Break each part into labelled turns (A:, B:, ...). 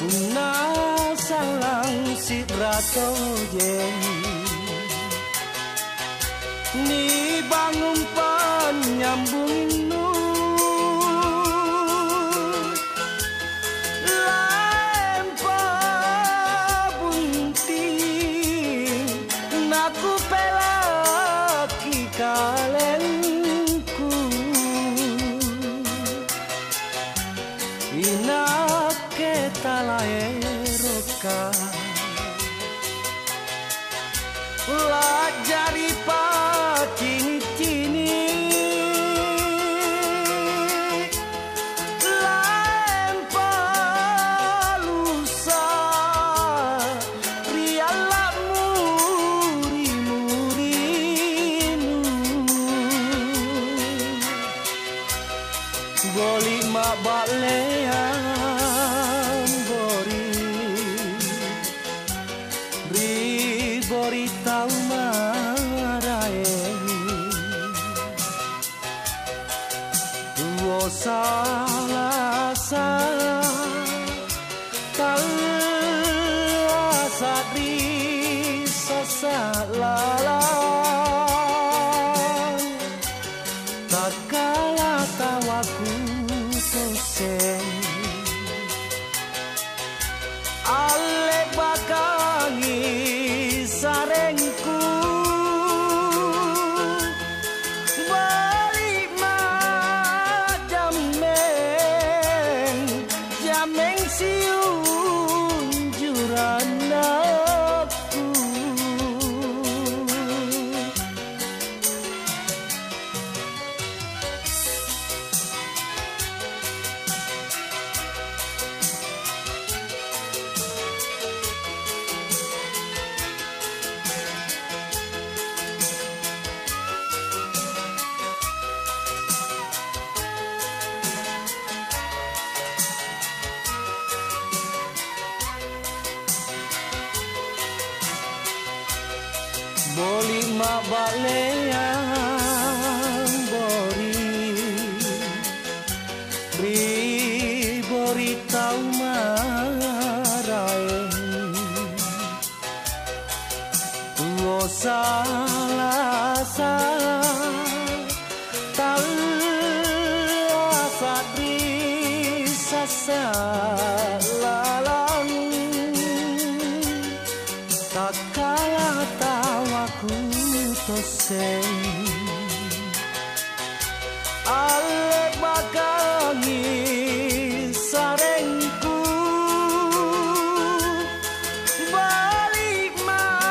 A: Tuna salang si rato jen Ni bangun pan nyambung nu Lempa bunting Naku pelaki kalengku. Ina talaeroka La balean bori Ribori taumaraen Duosan também se o Boli mabalean bori. Ri bori tau marai Lo salasa Tau asa risa la. sing Alek bakal ngisarengku Balik madameng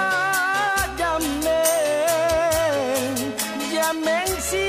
A: jameng si